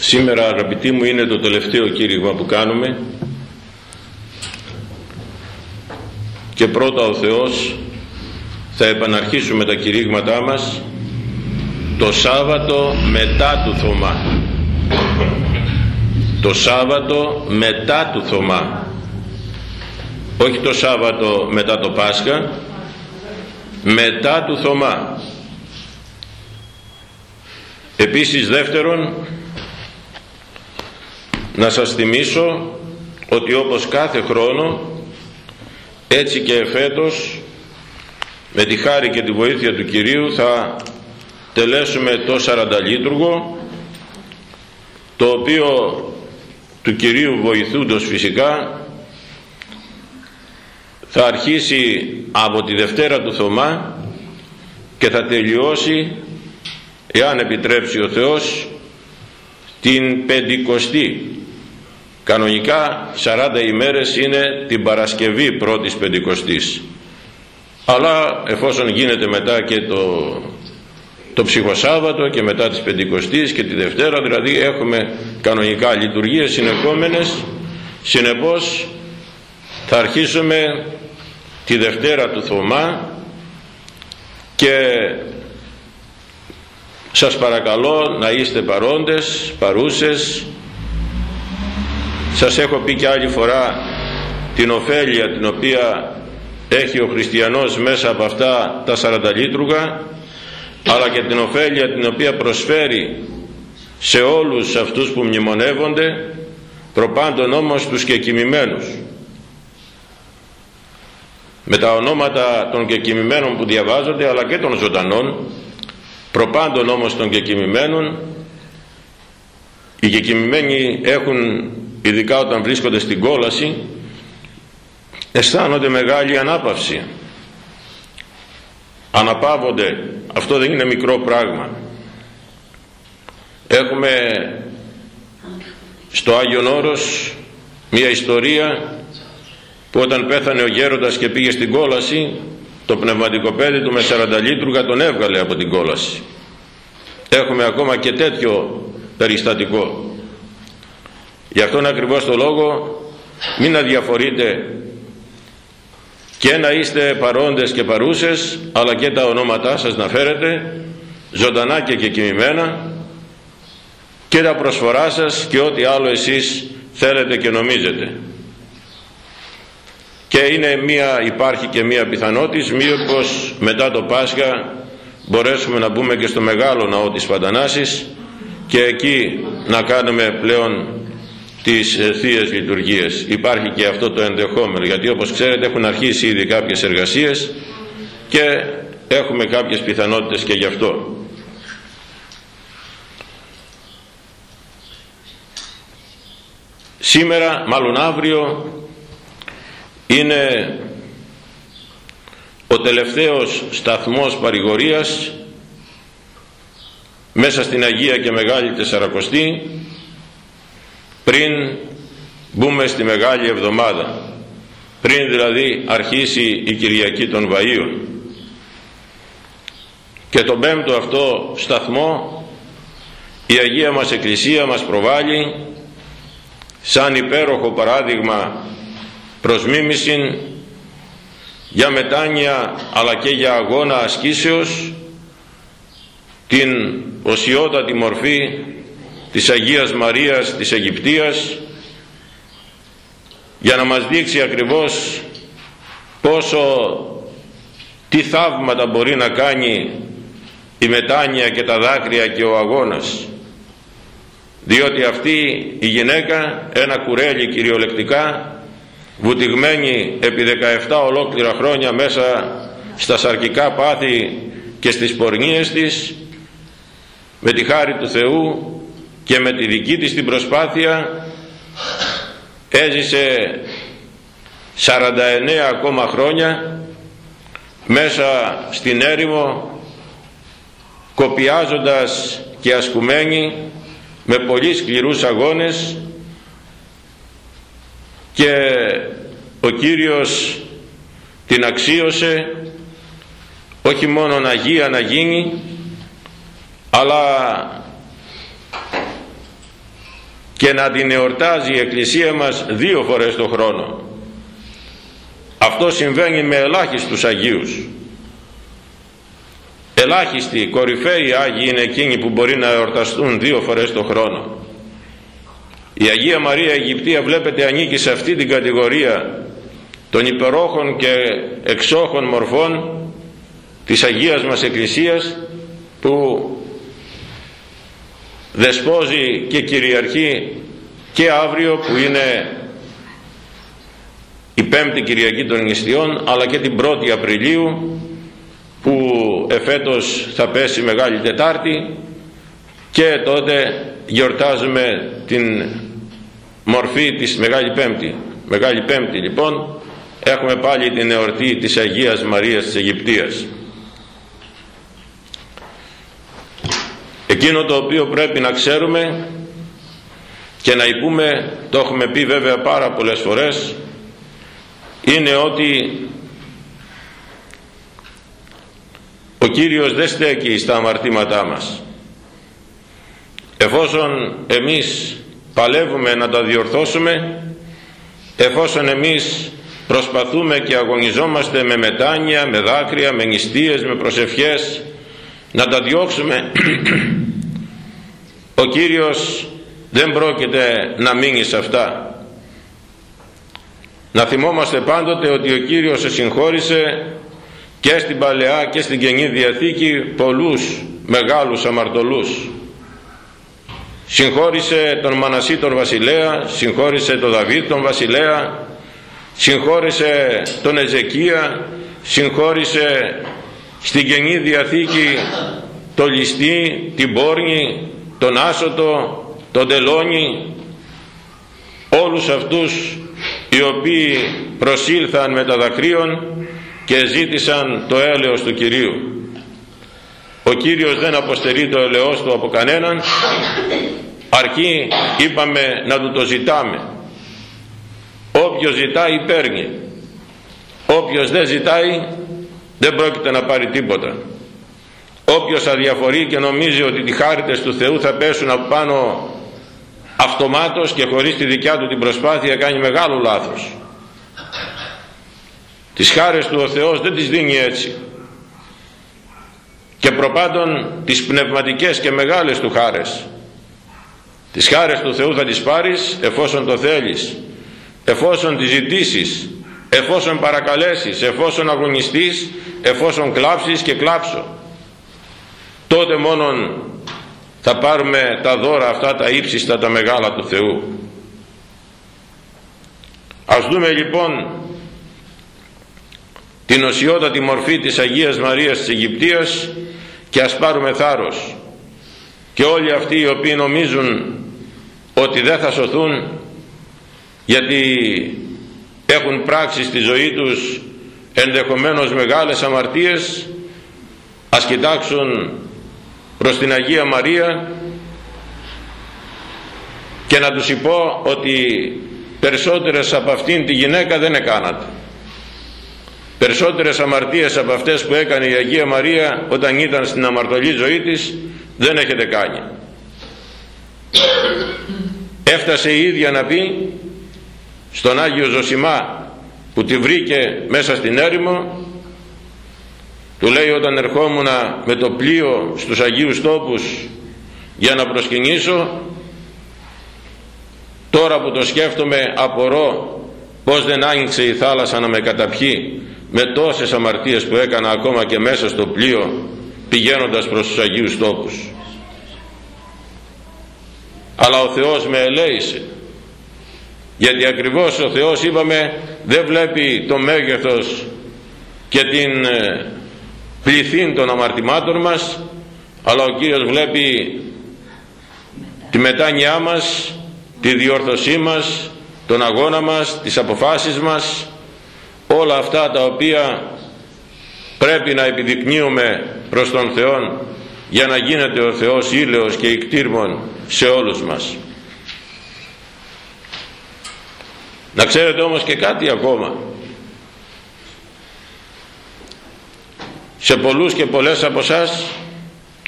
Σήμερα αγαπητοί μου είναι το τελευταίο κήρυγμα που κάνουμε. Και πρώτα ο Θεός θα επαναρχίσουμε τα κηρύγματά μας το Σάββατο μετά του Θωμά. Το Σάββατο μετά του Θωμά. Όχι το Σάββατο μετά το Πάσχα μετά του Θωμά. Επίσης δεύτερον να σας θυμίσω ότι όπως κάθε χρόνο έτσι και εφέτος με τη χάρη και τη βοήθεια του Κυρίου θα τελέσουμε το 40 λίτουργο το οποίο του Κυρίου βοηθούντος φυσικά θα αρχίσει από τη Δευτέρα του Θωμά και θα τελειώσει εάν επιτρέψει ο Θεός την Πεντηκοστή κανονικά 40 ημέρες είναι την Παρασκευή πρώτης Πεντηκοστής. Αλλά εφόσον γίνεται μετά και το, το ψυχοσάββατο και μετά της Πεντηκοστής και τη Δευτέρα δηλαδή έχουμε κανονικά λειτουργίες συνεχόμενες συνεπώς θα αρχίσουμε τη Δευτέρα του Θωμά και σας παρακαλώ να είστε παρόντες, παρούσες σας έχω πει και άλλη φορά την ωφέλεια την οποία έχει ο χριστιανός μέσα από αυτά τα 40 λίτρουγα αλλά και την ωφέλεια την οποία προσφέρει σε όλους αυτούς που μνημονεύονται προπάντων όμως τους και κοιμημένους με τα ονόματα των κεκοιμημένων που διαβάζονται αλλά και των ζωντανών προπάντων όμως των κεκοιμημένων οι κεκοιμημένοι έχουν ειδικά όταν βρίσκονται στην κόλαση αισθάνονται μεγάλη ανάπαυση. Αναπαύονται. Αυτό δεν είναι μικρό πράγμα. Έχουμε στο Άγιον Όρος μια ιστορία που όταν πέθανε ο γέροντας και πήγε στην κόλαση το πνευματικό παιδί του με 40 λίτρουγα τον έβγαλε από την κόλαση. Έχουμε ακόμα και τέτοιο περιστατικό γι' αυτόν ακριβώς το λόγο μην αδιαφορείτε και να είστε παρόντες και παρούσες αλλά και τα ονόματά σας να φέρετε ζωντανά και και κοιμημένα και τα προσφορά σας και ό,τι άλλο εσείς θέλετε και νομίζετε. Και είναι μία, υπάρχει και μία πιθανότητα μήπως μετά το Πάσχα μπορέσουμε να μπούμε και στο μεγάλο ναό της Φαντανάσης και εκεί να κάνουμε πλέον τις ε, Θείες Λειτουργίες υπάρχει και αυτό το ενδεχόμενο γιατί όπως ξέρετε έχουν αρχίσει ήδη κάποιες εργασίες και έχουμε κάποιες πιθανότητες και γι' αυτό. Σήμερα μάλλον αύριο είναι ο τελευταίος σταθμός παρηγορίας μέσα στην Αγία και Μεγάλη Τεσσαρακοστή πριν μπούμε στη Μεγάλη Εβδομάδα πριν δηλαδή αρχίσει η Κυριακή των Βαΐων. Και τον πέμπτο αυτό σταθμό η Αγία μας Εκκλησία μας προβάλλει σαν υπέροχο παράδειγμα προς μίμησιν για μετάνοια αλλά και για αγώνα ασκήσεως την οσιότατη μορφή της Αγίας Μαρίας της Αιγυπτίας για να μας δείξει ακριβώς πόσο τι θαύματα μπορεί να κάνει η μετάνοια και τα δάκρυα και ο αγώνας. Διότι αυτή η γυναίκα ένα κουρέλι κυριολεκτικά βουτυγμένη επί 17 ολόκληρα χρόνια μέσα στα σαρκικά πάθη και στις πορνίες της με τη χάρη του Θεού και με τη δική της την προσπάθεια έζησε 49 ακόμα χρόνια μέσα στην έρημο κοπιάζοντας και ασκουμένη με πολύ σκληρούς αγώνες. Και ο Κύριος την αξίωσε όχι μόνο Αγία να γίνει αλλά και να την εορτάζει η Εκκλησία μας δύο φορές το χρόνο. Αυτό συμβαίνει με ελάχιστους Αγίους. Ελάχιστοι κορυφαίοι Άγιοι είναι εκείνοι που μπορεί να εορταστούν δύο φορές το χρόνο. Η Αγία Μαρία Αιγυπτία βλέπετε ανήκει σε αυτή την κατηγορία των υπερόχων και εξόχων μορφών της Αγίας μας Εκκλησίας που δεσπόζει και κυριαρχεί και αύριο που είναι η πέμπτη Κυριακή των Νηστιών αλλά και την 1η Απριλίου που εφέτος θα πέσει Μεγάλη Τετάρτη και τότε γιορτάζουμε την μορφή της Μεγάλη Πέμπτη. Μεγάλη Πέμπτη λοιπόν έχουμε πάλι την εορτή της Αγίας Μαρίας της Αιγυπτίας. Εκείνο το οποίο πρέπει να ξέρουμε και να υπούμε, το έχουμε πει βέβαια πάρα πολλές φορές, είναι ότι ο Κύριος δεν στέκει στα αμαρτήματά μας. Εφόσον εμείς παλεύουμε να τα διορθώσουμε, εφόσον εμείς προσπαθούμε και αγωνιζόμαστε με μετάνια, με δάκρυα, με νηστείες, με προσευχές, να τα διώξουμε, ο Κύριος δεν πρόκειται να μείνει σε αυτά. Να θυμόμαστε πάντοτε ότι ο Κύριος σε συγχώρησε και στην Παλαιά και στην Καινή Διαθήκη πολλούς μεγάλους αμαρτωλούς. Συγχώρησε τον Μανασί τον Βασιλέα, συγχώρησε τον Δαβίδ τον Βασιλέα, συγχώρησε τον Εζεκία, συγχώρησε στην Καινή Διαθήκη το Ληστή, την Πόρνη, τον Άσωτο, τον Τελώνη, όλους αυτούς οι οποίοι προσήλθαν με τα δακρύων και ζήτησαν το έλεος του Κυρίου. Ο Κύριος δεν αποστερεί το έλεος του από κανέναν, αρκεί είπαμε να του το ζητάμε. Όποιος ζητάει παίρνει. Όποιος δεν ζητάει δεν πρόκειται να πάρει τίποτα. Όποιος αδιαφορεί και νομίζει ότι οι χάριτες του Θεού θα πέσουν από πάνω αυτομάτως και χωρίς τη δικιά του την προσπάθεια κάνει μεγάλο λάθος. Τις χάρες του ο Θεός δεν τις δίνει έτσι. Και προπάντων τις πνευματικές και μεγάλες του χάρες. Τις χάρες του Θεού θα τις πάρεις εφόσον το θέλεις, εφόσον τις ζητήσεις, εφόσον παρακαλέσεις, εφόσον αγωνιστείς, εφόσον κλάψεις και κλάψω. Τότε μόνον θα πάρουμε τα δώρα αυτά τα ύψιστα τα μεγάλα του Θεού ας δούμε λοιπόν την οσιότατη μορφή της Αγίας Μαρίας της Αιγυπτίας και ας πάρουμε θάρρος και όλοι αυτοί οι οποίοι νομίζουν ότι δεν θα σωθούν γιατί έχουν πράξει στη ζωή τους ενδεχομένως μεγάλες αμαρτίες ας κοιτάξουν προς την Αγία Μαρία και να τους πω ότι περισσότερες από αυτήν τη γυναίκα δεν έκανατε περισσότερες αμαρτίες από αυτές που έκανε η Αγία Μαρία όταν ήταν στην αμαρτωλή ζωή της δεν έχετε κάνει. Έφτασε η ίδια να πει στον Άγιο Ζωσιμά που τη βρήκε μέσα στην έρημο του λέει όταν ερχόμουν με το πλοίο στους Αγίους Τόπους για να προσκυνήσω τώρα που το σκέφτομαι απορώ πως δεν άνοιξε η θάλασσα να με καταπιεί με τόσες αμαρτίες που έκανα ακόμα και μέσα στο πλοίο πηγαίνοντας προς τους Αγίους Τόπους. Αλλά ο Θεός με ελέησε γιατί ακριβώς ο Θεός είπαμε δεν βλέπει το μέγεθος και την ε, πληθύν των αμαρτημάτων μας αλλά ο Κύριος βλέπει τη μετάνοιά μας τη διόρθωσή μας τον αγώνα μας, τις αποφάσεις μας όλα αυτά τα οποία πρέπει να επιδεικνύουμε προς τον Θεό για να γίνεται ο Θεός ήλαιος και ικτήρμον σε όλους μας να ξέρετε όμως και κάτι ακόμα. Σε πολλούς και πολλές από εσάς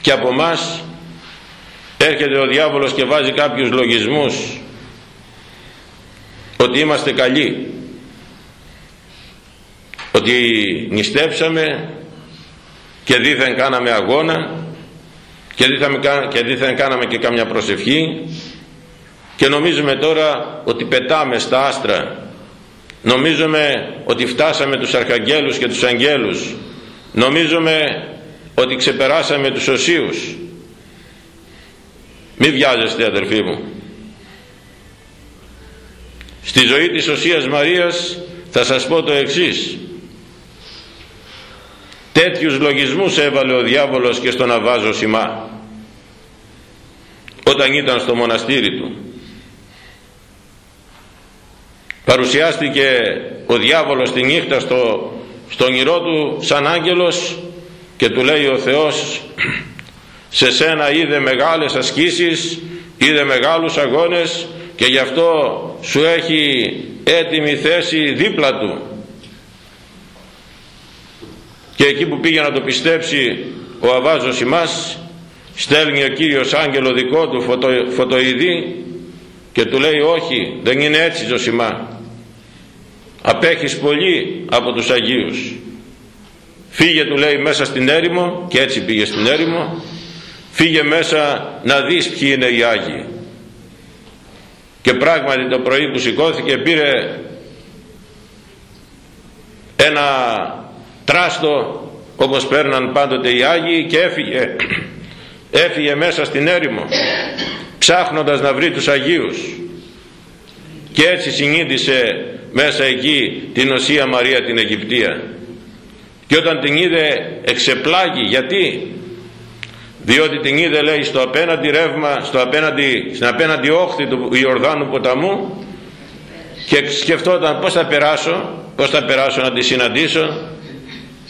και από μας έρχεται ο διάβολος και βάζει κάποιους λογισμούς ότι είμαστε καλοί ότι νηστέψαμε και δίθεν κάναμε αγώνα και δίθεν, και δίθεν κάναμε και κάμια προσευχή και νομίζουμε τώρα ότι πετάμε στα άστρα. Νομίζουμε ότι φτάσαμε τους αρχαγγέλους και τους αγγέλους. Νομίζουμε ότι ξεπεράσαμε τους οσίους. Μη βιάζεστε αδερφοί μου. Στη ζωή της Οσίας Μαρίας θα σας πω το εξής. Τέτοιους λογισμούς έβαλε ο διάβολος και στον Αβάζο Σιμά όταν ήταν στο μοναστήρι του παρουσιάστηκε ο διάβολος τη νύχτα στο, στον όνειρό του σαν άγγελος και του λέει ο Θεός σε σένα είδε μεγάλες ασκήσεις είδε μεγάλους αγώνες και γι' αυτό σου έχει έτοιμη θέση δίπλα του και εκεί που πήγε να το πιστέψει ο Αβάζος ημάς στέλνει ο Κύριος άγγελο δικό του φωτο, φωτοειδή και του λέει όχι δεν είναι έτσι Ζωσιμά απέχεις πολύ από τους Αγίους. Φύγε του λέει μέσα στην έρημο και έτσι πήγε στην έρημο. Φύγε μέσα να δεις ποιοι είναι οι Άγιοι. Και πράγματι το πρωί που σηκώθηκε πήρε ένα τράστο όπως παίρναν πάντοτε οι Άγιοι και έφυγε. Έφυγε μέσα στην έρημο ψάχνοντας να βρει τους Αγίους και έτσι συνείδησε μέσα εκεί την Οσία Μαρία την Αιγυπτία. Και όταν την είδε εξεπλάγει. Γιατί; Διότι την είδε λέει στο απέναντι ρεύμα στο απέναντι, στην απέναντι όχθη του Ιορδάνου ποταμού και σκεφτόταν πως θα περάσω πως θα περάσω να τη συναντήσω.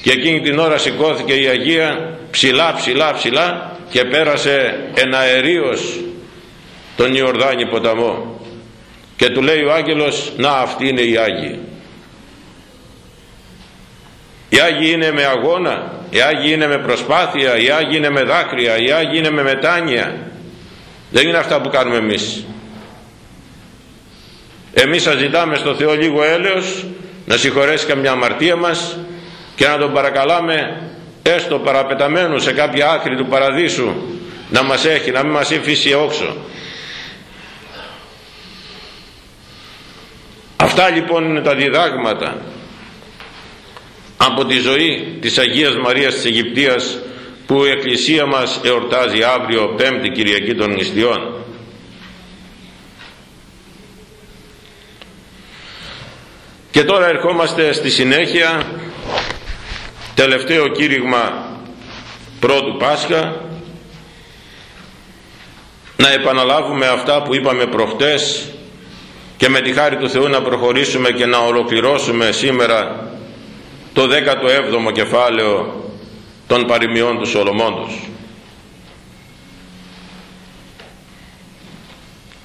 Και εκείνη την ώρα σηκώθηκε η Αγία ψηλά ψηλά ψηλά και πέρασε ένα αερίος τον Ιορδάνη ποταμό και του λέει ο άγγελος να αυτή είναι η Άγιοι οι Άγιοι είναι με αγώνα οι Άγιοι είναι με προσπάθεια οι Άγιοι είναι με δάκρυα οι Άγιοι είναι με μετάνοια. Δεν είναι αυτά που κάνουμε εμείς. Εμείς σας ζητάμε στο Θεό λίγο έλεος να συγχωρέσει καμιά αμαρτία μας και να τον παρακαλάμε έστω παραπεταμένου σε κάποια άκρη του παραδείσου να μας έχει, να μην μας εμφύσει όξο αυτά λοιπόν είναι τα διδάγματα από τη ζωή της Αγίας Μαρίας της Αιγυπτίας που η Εκκλησία μας εορτάζει αύριο πέμπτη Κυριακή των Νηστιών. Και τώρα ερχόμαστε στη συνέχεια τελευταίο κήρυγμα πρώτου Πάσχα να επαναλάβουμε αυτά που είπαμε προχτές και με τη χάρη του Θεού να προχωρήσουμε και να ολοκληρώσουμε σήμερα το 17ο κεφάλαιο των παροιμιών του Σολομόντος.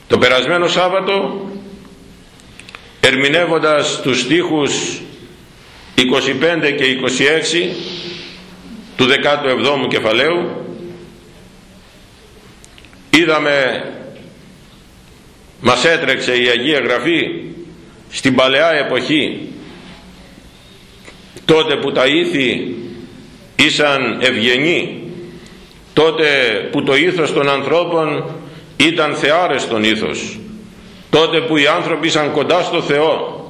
Το περασμένο Σάββατο ερμηνεύοντας τους στίχους 25 και 26 του 17ου κεφαλαίου είδαμε μας έτρεξε η Αγία Γραφή στην παλαιά εποχή. Τότε που τα ήθη ήσαν ευγενεί τότε που το ήθος των ανθρώπων ήταν θεάρεστον ήθος τότε που οι άνθρωποι ήσαν κοντά στο Θεό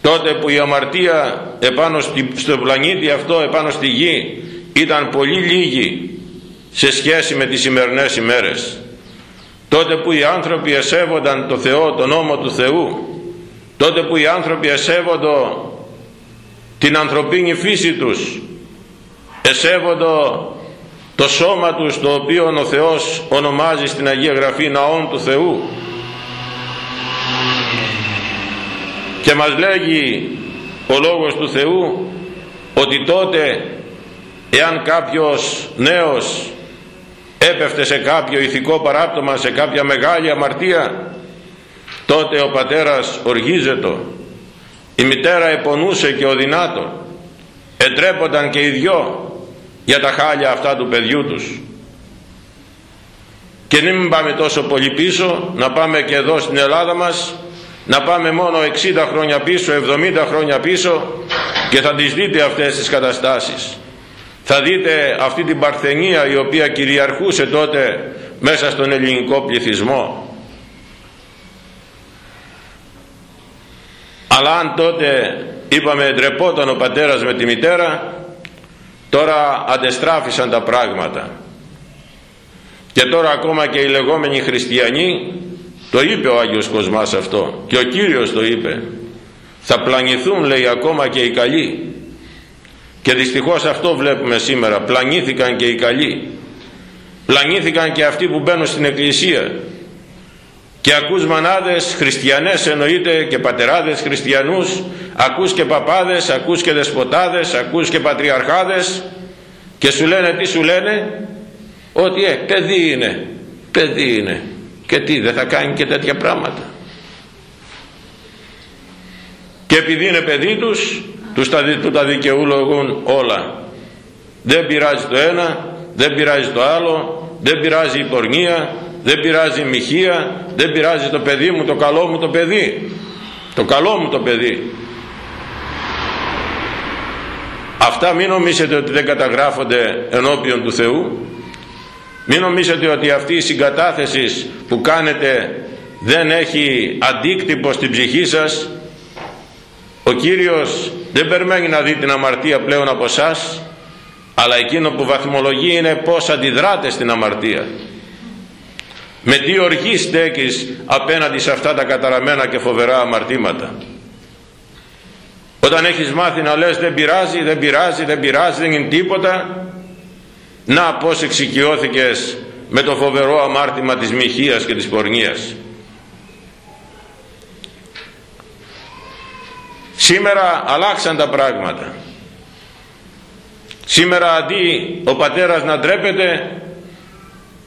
τότε που η αμαρτία επάνω στο πλανήτη αυτό επάνω στη γη ήταν πολύ λίγη σε σχέση με τις σημερινές ημέρες τότε που οι άνθρωποι εσέβονταν το Θεό, τον νόμο του Θεού τότε που οι άνθρωποι εσέβονταν την ανθρωπίνη φύση τους εσέβοντο το σώμα τους το οποίο ο Θεός ονομάζει στην Αγία Γραφή ναόν του Θεού. Και μας λέγει ο Λόγος του Θεού ότι τότε εάν κάποιος νέος έπεφτε σε κάποιο ηθικό παράπτωμα σε κάποια μεγάλη αμαρτία. Τότε ο πατέρας οργίζεται η μητέρα επονούσε και ο δυνάτο ετρέπονταν και οι δυο για τα χάλια αυτά του παιδιού τους. Και μην πάμε τόσο πολύ πίσω να πάμε και εδώ στην Ελλάδα μας να πάμε μόνο 60 χρόνια πίσω 70 χρόνια πίσω και θα τις δείτε αυτές τις καταστάσεις θα δείτε αυτή την παρθενία η οποία κυριαρχούσε τότε μέσα στον ελληνικό πληθυσμό. Αλλά αν τότε είπαμε ντρεπόταν ο πατέρας με τη μητέρα τώρα αντεστράφησαν τα πράγματα. Και τώρα ακόμα και οι λεγόμενοι χριστιανοί το είπε ο Άγιος Κοσμάς αυτό και ο Κύριος το είπε θα πλανηθούν λέει ακόμα και οι καλοί και δυστυχώς αυτό βλέπουμε σήμερα. Πλανήθηκαν και οι καλοί. Πλανήθηκαν και αυτοί που μπαίνουν στην εκκλησία. Και ακούς μανάδες χριστιανές εννοείται και πατεράδες χριστιανούς ακούς και παπάδες, ακούς και δεσποτάδες ακούς και πατριαρχάδες και σου λένε τι σου λένε; Ότι ε, παιδί είναι παιδί είναι. Και τι δεν θα κάνει και τέτοια πράγματα και επειδή είναι παιδί τους τους τα, τους τα δικαιολογούν όλα. Δεν πειράζει το ένα δεν πειράζει το άλλο δεν πειράζει η πορνεία δεν πειράζει η μοιχεία δεν πειράζει το παιδί μου το καλό μου το παιδί. Το καλό μου το παιδί. Αυτά μην νομίζετε ότι δεν καταγράφονται ενώπιον του Θεού. Μην νομίζετε ότι αυτή η συγκατάθεση που κάνετε δεν έχει αντίκτυπο στην ψυχή σας. Ο Κύριος δεν περιμένει να δει την αμαρτία πλέον από εσάς, αλλά εκείνο που βαθμολογεί είναι πως αντιδράτε στην αμαρτία. Με τι οργή στέκεις απέναντι σε αυτά τα καταραμένα και φοβερά αμαρτήματα. Όταν έχεις μάθει να λες δεν πειράζει, δεν πειράζει, δεν πειράζει, δεν είναι τίποτα να πως εξοικειώθηκες με το φοβερό αμάρτημα της μοιχείας και της πορνείας σήμερα αλλάξαν τα πράγματα. Σήμερα αντί ο πατέρας να ντρέπεται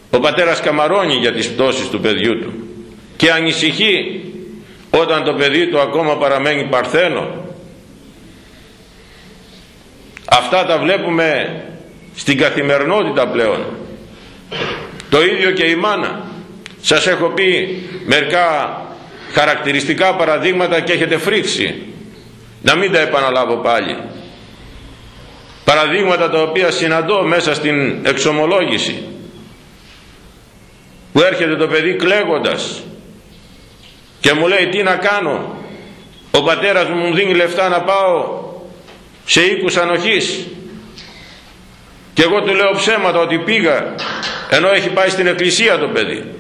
ο πατέρας καμαρώνει για τις πτώσεις του παιδιού του. Και ανησυχεί όταν το παιδί του ακόμα παραμένει παρθένο. Αυτά τα βλέπουμε στην καθημερινότητα πλέον. Το ίδιο και η μάνα. Σας έχω πει μερικά χαρακτηριστικά παραδείγματα και έχετε φρίξει να μην τα επαναλάβω πάλι. Παραδείγματα τα οποία συναντώ μέσα στην εξομολόγηση. Που έρχεται το παιδί κλαίγοντας και μου λέει τι να κάνω; Ο πατέρας μου μου δίνει λεφτά να πάω σε οίκους ανοχής και εγώ του λέω ψέματα ότι πήγα ενώ έχει πάει στην εκκλησία το παιδί.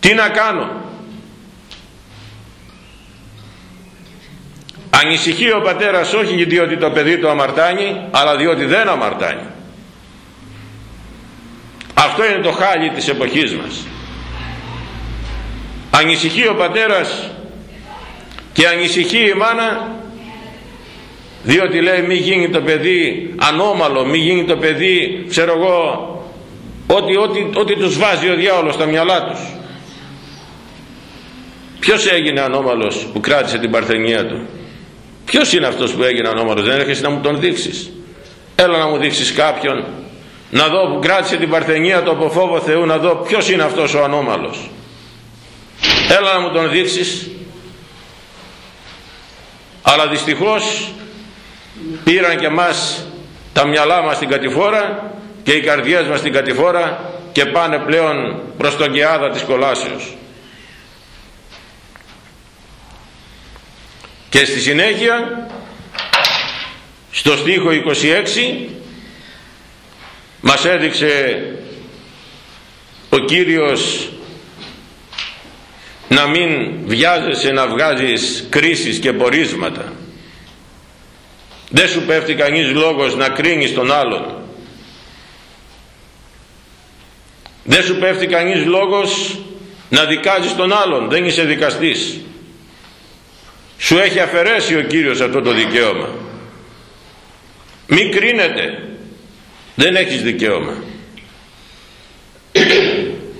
Τι να κάνω; Ανησυχεί ο πατέρας όχι διότι το παιδί του αμαρτάνει αλλά διότι δεν αμαρτάνει. Αυτό είναι το χάλι της εποχής μας. Ανησυχεί ο πατέρας και ανησυχεί η μάνα διότι λέει μη γίνει το παιδί ανώμαλο μη γίνει το παιδί ξέρω εγώ ότι, ότι, ότι τους βάζει ο διάολος στα μυαλά τους ποιος έγινε ανώμαλος που κράτησε την παρθενία του; Ποιος είναι αυτός που έγινε ανώμαλος; Δεν έρχεσαι να μου τον δείξεις. Έλα να μου δείξεις κάποιον. Να δω που κράτησε την παρθενία του από φόβο Θεού να δω ποιος είναι αυτός ο ανώμαλος. Έλα να μου τον δείξεις. Αλλά δυστυχώς πήραν και μας τα μυαλά μας στην κατηφόρα και οι καρδιές μας στην κατηφόρα και πάνε πλέον προς τον κεάδα της κολάσεως και στη συνέχεια στο στίχο 26 μας έδειξε ο Κύριος να μην βιάζεσαι να βγάζεις κρίσεις και πορίσματα. Δεν σου πέφτει κανείς λόγος να κρίνεις τον άλλον. Δεν σου πέφτει κανείς λόγος να δικάζεις τον άλλον. Δεν είσαι δικαστής σου έχει αφαιρέσει ο Κύριος αυτό το δικαίωμα. Μη κρίνεται. Δεν έχεις δικαίωμα.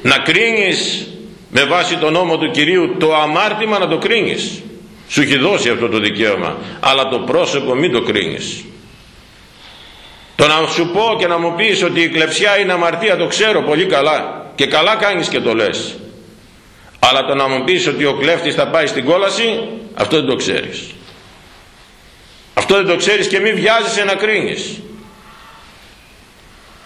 Να κρίνεις με βάση τον νόμο του Κυρίου το αμάρτημα να το κρίνεις. Σου έχει δώσει αυτό το δικαίωμα αλλά το πρόσωπο μην το κρίνεις. Το να σου πω και να μου πεις ότι η κλεψιά είναι αμαρτία το ξέρω πολύ καλά. Και καλά κάνεις και το λες. Αλλά το να μου πεις ότι ο κλέφτης θα πάει στην κόλαση αυτό δεν το ξέρεις. Αυτό δεν το ξέρεις και μη βιάζεσαι να κρίνεις.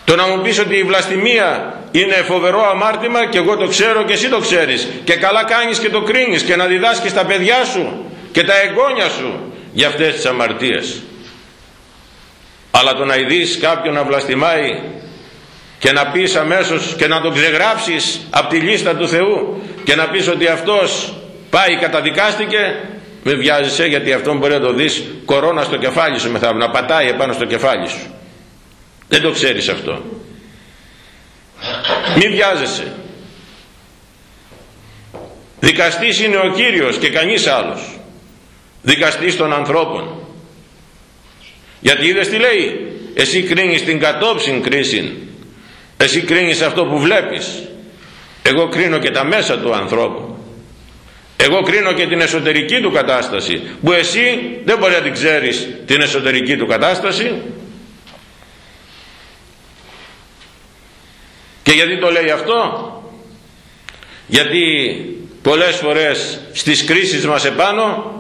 Το να μου πεις ότι η βλαστημία είναι φοβερό αμάρτημα και εγώ το ξέρω και εσύ το ξέρεις και καλά κάνεις και το κρίνεις και να διδάσκεις τα παιδιά σου και τα εγγόνια σου για αυτές τις αμαρτίες. Αλλά το να ειδείς κάποιον να βλαστημάει και να πεις αμέσως και να τον ξεγράψεις από τη λίστα του Θεού και να πεις ότι αυτός πάει καταδικάστηκε με βιάζεσαι γιατί αυτόν μπορεί να το δεις κορώνα στο κεφάλι σου μεθαύριο να πατάει επάνω στο κεφάλι σου. Δεν το ξέρεις αυτό. Μη βιάζεσαι. Δικαστής είναι ο Κύριος και κανείς άλλος. Δικαστής των ανθρώπων. Γιατί είδες τι λέει; Εσύ κρίνεις την κατόψιν κρίση εσύ κρίνεις αυτό που βλέπεις. Εγώ κρίνω και τα μέσα του ανθρώπου εγώ κρίνω και την εσωτερική του κατάσταση που εσύ δεν μπορεί να την ξέρεις την εσωτερική του κατάσταση. Και γιατί το λέει αυτό; Γιατί πολλές φορές στις κρίσεις μας επάνω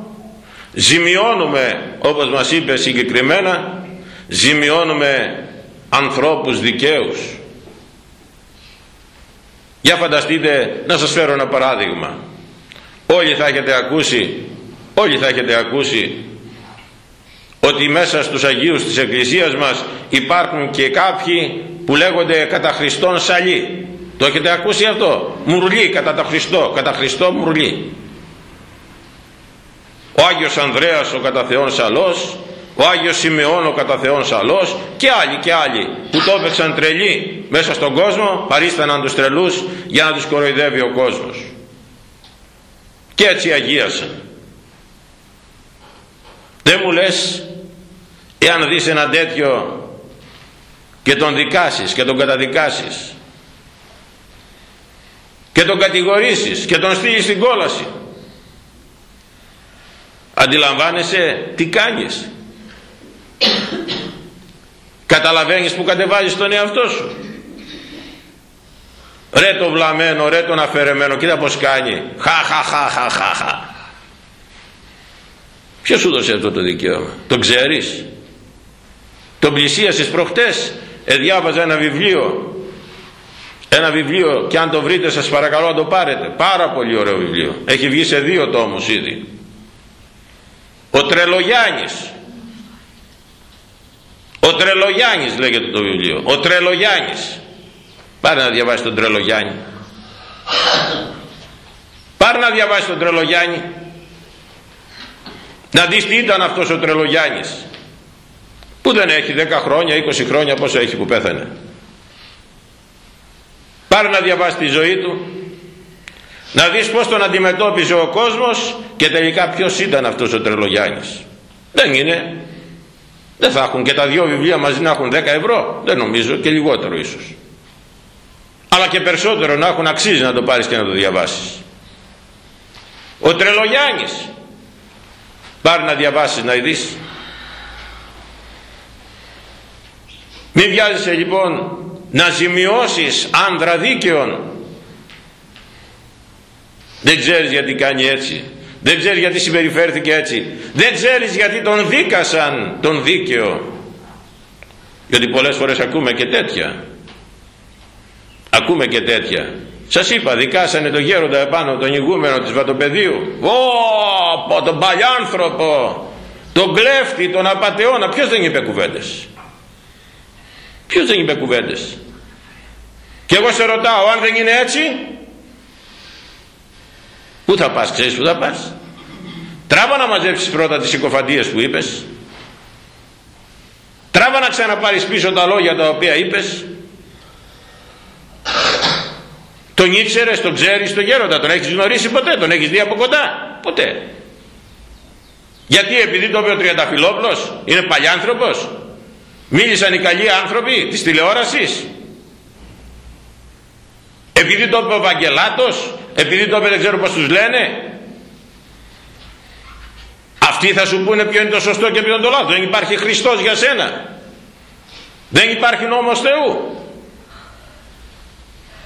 ζημιώνουμε όπως μας είπε συγκεκριμένα ζημιώνουμε ανθρώπους δικαίους. Για φανταστείτε να σας φέρω ένα παράδειγμα όλοι θα έχετε ακούσει όλοι θα έχετε ακούσει ότι μέσα στους Αγίους της Εκκλησίας μας υπάρχουν και κάποιοι που λέγονται κατά Χριστόν σαλί το έχετε ακούσει αυτό; Μουρλί κατά τα Χριστό κατά Χριστό μουρλί ο Άγιος Ανδρέας ο κατά Θεόν σαλός ο Άγιος Σιμεών ο κατά Θεόν σαλός και άλλοι και άλλοι που το έπαιξαν τρελοί μέσα στον κόσμο παρίσταναν τους τρελούς για να τους κοροϊδεύει ο κόσμος και έτσι αγίασαν δεν μου λες εάν δεις ένα τέτοιο και τον δικάσεις και τον καταδικάσεις και τον κατηγορήσεις και τον στείλεις στην κόλαση αντιλαμβάνεσαι τι κάνεις. Καταλαβαίνεις που κατεβάζεις τον εαυτό σου ρε το βλαμένο ρε τον αφαιρεμένο κοίτα πως κάνει. Χα χα χα χα χα χα. Ποιος σου δώσε αυτό το δικαίωμα τον ξέρεις; Τον πλησίασες προχτές εδιάβαζα ένα βιβλίο. Ένα βιβλίο και αν το βρείτε σας παρακαλώ να το πάρετε. Πάρα πολύ ωραίο βιβλίο. Έχει βγει σε δύο τόμους ήδη. Ο Τρελογιάννης. Ο Τρελογιάννης λέγεται το βιβλίο. Ο Τρελογιάννης πάρε να διαβάσει τον Τρελογιάννη. Πάρε να διαβάσει τον Τρελογιάννη. Να δεις τι ήταν αυτός ο Τρελογιάννης. Που δεν έχει 10 χρόνια, 20 χρόνια πόσο έχει που πέθανε. Πάρε να διαβάσει τη ζωή του. Να δεις πως τον αντιμετώπιζε ο κόσμος και τελικά ποιος ήταν αυτός ο Τρελογιάννης. Δεν είναι. Δεν θα έχουν και τα δυο βιβλία μαζί να έχουν 10 ευρώ. Δεν νομίζω. Και λιγότερο ίσως αλλά και περισσότερο να έχουν αξίζει να το πάρεις και να το διαβάσεις. Ο Τρελογιάννης. Πάρει να διαβάσεις να δεις μην βιάζεσαι λοιπόν να ζημιώσεις άνδρα δίκαιον. Δεν ξέρεις γιατί κάνει έτσι. Δεν ξέρεις γιατί συμπεριφέρθηκε έτσι. Δεν ξέρεις γιατί τον δίκασαν τον δίκαιο. Γιατί πολλές φορές ακούμε και τέτοια ακούμε και τέτοια. Σας είπα δικάσανε τον γέροντα επάνω τον ηγούμενο της βατοπεδίου. Ω, τον παλιάνθρωπο τον κλέφτη, τον απατεώνα ποιος δεν είπε κουβέντες; Ποιος δεν είπε κουβέντες; Και εγώ σε ρωτάω αν δεν είναι έτσι πού θα πας ξέρεις πού θα πας; Τράβα να μαζέψεις πρώτα τις συκοφαντίες που είπες. Τράβα να ξαναπάρεις πίσω τα λόγια τα οποία είπες τον ήξερες, τον ξέρεις, τον γέροντα, τον έχεις γνωρίσει ποτέ, τον έχεις δει από κοντά; Ποτέ. Γιατί επειδή το είπε ο Τριανταφυλόπλος, είναι παλιάνθρωπος. Μίλησαν οι καλοί άνθρωποι της τηλεόρασης; Επειδή το είπε ο Βαγγελάτος, επειδή το είπε δεν ξέρω πώς τους λένε; Αυτοί θα σου πούνε ποιο είναι το σωστό και ποιο είναι το λάθος. Δεν υπάρχει Χριστός για σένα. δεν υπάρχει νόμος Θεού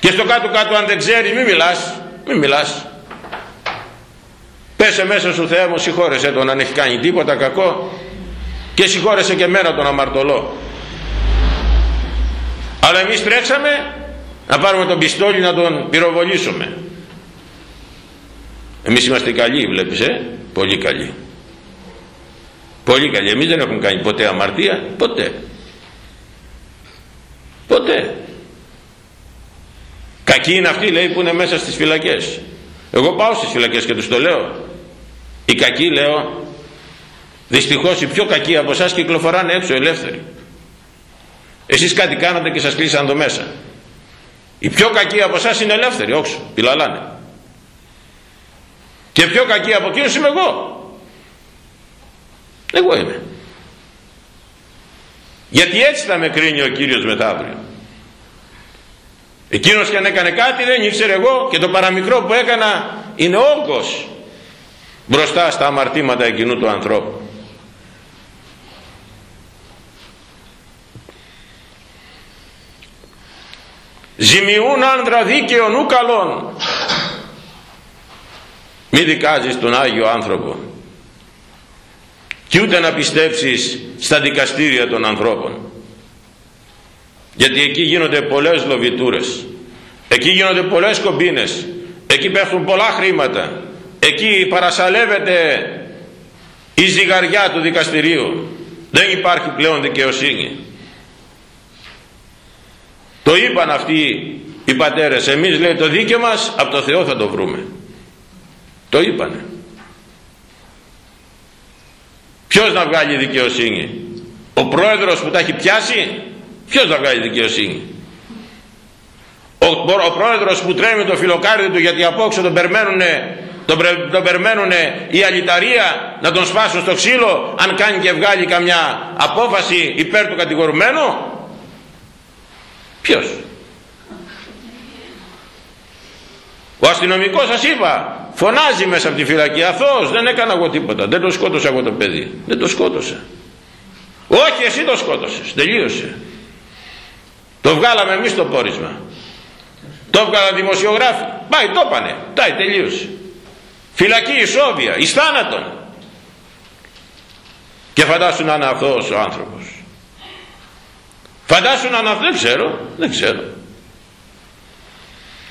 και στο κάτω κάτω αν δεν ξέρεις μη μιλάς μη μιλάς. Πέσε μέσα σου Θεέ μου συγχώρεσέ τον αν έχει κάνει τίποτα κακό. Και συγχώρεσε και μέρα τον αμαρτωλό. Αλλά εμείς τρέξαμε να πάρουμε τον πιστόλι να τον πυροβολήσουμε. Εμείς είμαστε καλοί βλέπεις ε; Πολύ καλοί. Πολύ καλοί. Εμείς δεν έχουμε κάνει ποτέ αμαρτία. Ποτέ. Ποτέ κακοί είναι αυτοί λέει που είναι μέσα στις φυλακές. Εγώ πάω στις φυλακές και τους το λέω. Οι κακοί λέω δυστυχώς οι πιο κακοί από εσάς κυκλοφοράνε έξω ελεύθεροι. Εσείς κάτι κάνατε και σας κλείσαν το μέσα. Οι πιο κακοί από εσάς είναι ελεύθεροι όξω πιλαλάνε και πιο κακοί από εκείνους είμαι εγώ. Εγώ είμαι. Γιατί έτσι θα με κρίνει ο Κύριος μεθαύριο εκείνος και αν έκανε κάτι δεν ήξερε εγώ και το παραμικρό που έκανα είναι όγκος μπροστά στα αμαρτήματα εκείνου του ανθρώπου. Ζημιούν άνδρα δίκαιον ου καλών. Μη δικάζεις τον Άγιο άνθρωπο και ούτε να πιστέψεις στα δικαστήρια των ανθρώπων γιατί εκεί γίνονται πολλές λοβιτούρες. Εκεί γίνονται πολλές κομπίνες. Εκεί πέφτουν πολλά χρήματα. Εκεί παρασαλεύεται η ζυγαριά του δικαστηρίου. Δεν υπάρχει πλέον δικαιοσύνη. Το είπαν αυτοί οι πατέρες. Εμείς λέει το δίκαιο μας από το Θεό θα το βρούμε. Το είπανε. Ποιος να βγάλει δικαιοσύνη; Ο πρόεδρος που τα έχει πιάσει; Ποιος να βγάλει δικαιοσύνη; Ο, ο πρόεδρος που τρέμει το φιλοκάρδι του γιατί απόξω τον περμένουνε τον, τον περμένουνε η αλυταρία να τον σπάσουν στο ξύλο αν κάνει και βγάλει καμιά απόφαση υπέρ του κατηγορουμένου; Ποιος; Ο αστυνομικός σας είπα φωνάζει μέσα από τη φυλακή. Αθώος δεν έκανα εγώ τίποτα. Δεν το σκότωσα εγώ το παιδί. Δεν το σκότωσα. Όχι εσύ το σκότωσες. Τελείωσε το βγάλαμε εμείς το πόρισμα. Το βγάλα δημοσιογράφοι. Πάει το πάνε πάει τελείωσε. Φυλακή ισόβια εις θάνατον. Και φαντάσου να είναι αθώος ο άνθρωπος. Φαντάσου να είναι δεν ξέρω δεν ξέρω.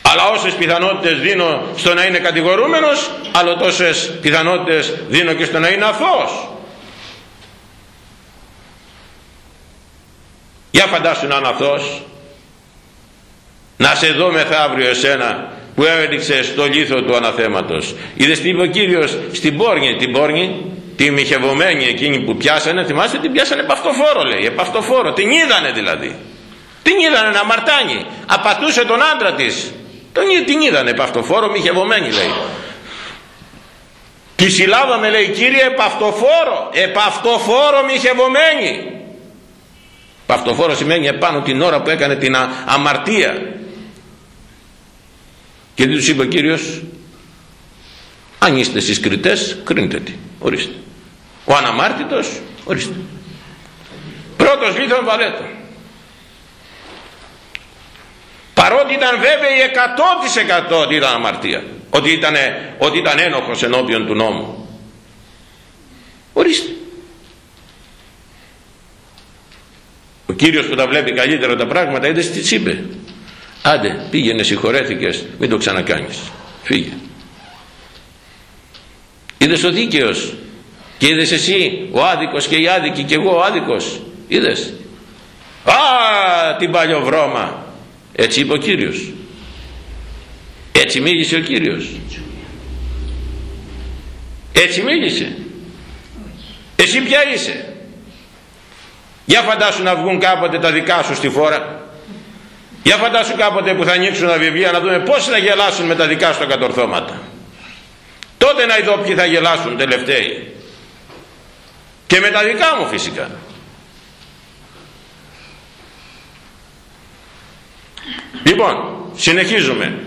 Αλλά όσες πιθανότητες δίνω στο να είναι κατηγορούμενος άλλο τόσες πιθανότητες δίνω και στο να είναι αθώος για φαντάσου να είναι αθώος να σε δω μεθαύριο εσένα που έδειξε στο λίθο του αναθέματος. Είδες τι είπε ο Κύριος στην πόρνη την πόρνη τη μοιχευωμένη εκείνη που πιάσανε θυμάστε την πιάσανε επαυτοφόρο λέει επαυτοφόρο την είδανε δηλαδή. Την είδανε να μαρτάνει απατούσε τον άντρα της. Τον, την είδανε επαυτοφόρο μοιχευωμένη λέει. Τη συλλάβαμε λέει κύριε επαυτοφόρο επαυτοφόρο μοιχευωμένη επαυτοφόρο σημαίνει επάνω την ώρα που έκανε την αμαρτία. Και τι τους είπε ο Κύριος; Αν είστε στις κριτές κρίνετε τι ορίστε. Ο αναμάρτητος ορίστε. Πρώτος λίθον βαλέτο. Παρότι ήταν βέβαιοι 100% ότι ήταν αμαρτία ότι ήταν, ότι ήταν ένοχος ενώπιον του νόμου. Ορίστε Κύριος που τα βλέπει καλύτερα τα πράγματα είδες τι είπε. Άντε πήγαινε συγχωρέθηκες μην το ξανακάνεις. Φύγε. Είδες ο δίκαιος και είδες εσύ ο άδικος και η άδικη και εγώ ο άδικος. Είδες. Α την παλιοβρώμα έτσι είπε ο Κύριος. Έτσι μίλησε ο Κύριος. Έτσι μίλησε. Εσύ ποια είσαι; Για φαντάσου να βγουν κάποτε τα δικά σου στη φόρα. Για φαντάσου κάποτε που θα ανοίξουν τα βιβλία να δούμε πώς θα γελάσουν με τα δικά σου κατορθώματα. Τότε να ειδώ ποιοι θα γελάσουν τελευταίοι. Και με τα δικά μου φυσικά. Λοιπόν συνεχίζουμε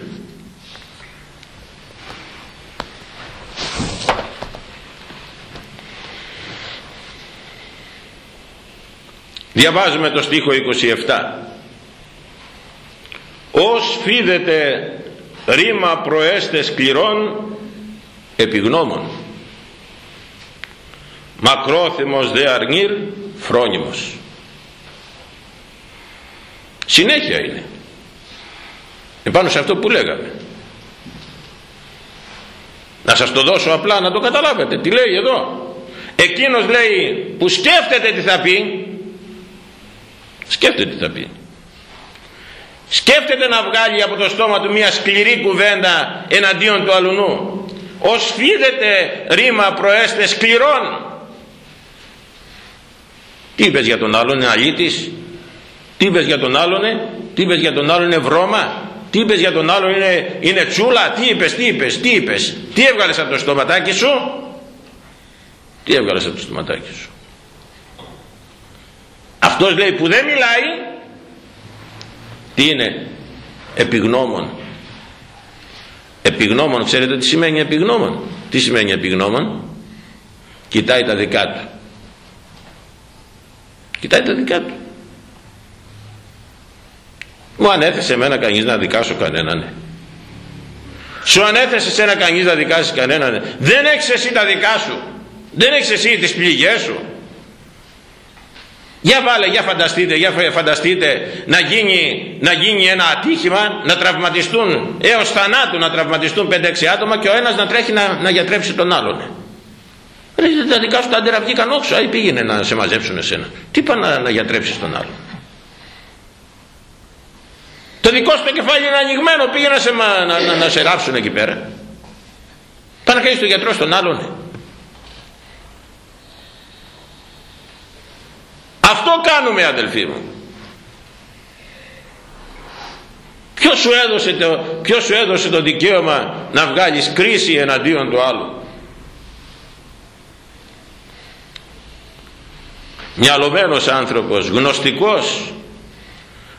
διαβάζουμε το στίχο 27 ως φίδεται ρήμα προέστε σκληρών επιγνώμων. Μακρόθυμος δε αρνήρ φρόνιμος συνέχεια είναι. Επάνω σε αυτό που λέγαμε. Να σας το δώσω απλά να το καταλάβετε. Τι λέει εδώ. Εκείνος λέει που σκέφτεται τι θα πει σκέφτεται τι θα πει. Σκέφτεται να βγάλει από το στόμα του μια σκληρή κουβέντα εναντίον του αλουνού. Ως φίδεται ρήμα προέστε σκληρών. Τι είπες για τον άλλον είναι αλήτης; Τι είπες για τον άλλον τι είπες για τον άλλον είναι βρώμα; Τι είπες για τον άλλον είναι, είναι τσούλα; Τι είπες τι είπες τι είπες; Τι έβγαλες από το στοματάκι σου; Τι έβγαλες από το στοματάκι σου; Αυτός λέει που δεν μιλάει τι είναι; Επιγνώμων. Επιγνώμων ξέρετε τι σημαίνει επιγνώμων; Τι σημαίνει επιγνώμων; Κοιτάει τα δικά του. Κοιτάει τα δικά του. Μου ανέθεσε εμένα κανείς να δικάσω κανέναν ναι. σου ανέθεσες εσένα κανείς να δικάσεις κανέναν ναι. δεν έχεις εσύ τα δικά σου. Δεν έχεις εσύ τις πληγές σου για βάλε, για φανταστείτε, για φανταστείτε να γίνει, να γίνει ένα ατύχημα, να τραυματιστούν έως θανάτου να τραυματιστούν 5-6 άτομα και ο ένας να τρέχει να, να γιατρέψει τον άλλον. Ρε, τα δικά σου τα άντερα βγήκαν όξω, ή πήγαινε να σε μαζέψουν εσένα. Τι είπα να, να γιατρέψεις τον άλλον; Το δικό σου το κεφάλι είναι ανοιγμένο, πήγε να σε, να, να, να σε ράψουν εκεί πέρα. Πάνε να κάνεις τον γιατρό στον άλλον. Αυτό κάνουμε αδελφοί μου. Ποιος σου, έδωσε το, ποιος σου έδωσε το δικαίωμα να βγάλεις κρίση εναντίον του άλλου; Μυαλωμένος άνθρωπος, γνωστικός,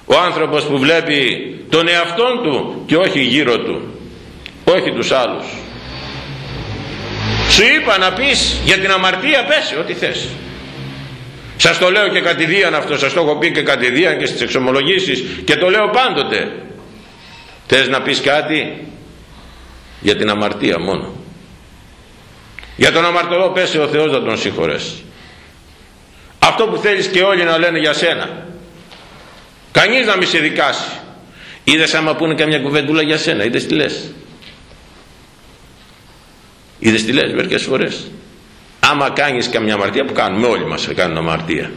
ο άνθρωπος που βλέπει τον εαυτόν του και όχι γύρω του, όχι τους άλλους. Σου είπα να πεις για την αμαρτία πέσει ό,τι θες. Σας το λέω και κατηδίαν αυτό, σας το έχω πει και κατηδίαν και στις εξομολογήσεις και το λέω πάντοτε. Θες να πεις κάτι; Για την αμαρτία μόνο. Για τον αμαρτωλό πέσει ο Θεός να τον συγχωρέσει. Αυτό που θέλεις και όλοι να λένε για σένα. Κανείς να μην σε δικάσει. Είδες άμα πούνε καμιά κουβεντούλα για σένα, είδες τι λες. Είδες τι λες μερικές φορές άμα κάνεις καμιά αμαρτία που κάνουμε όλοι μας κάνουν αμαρτία.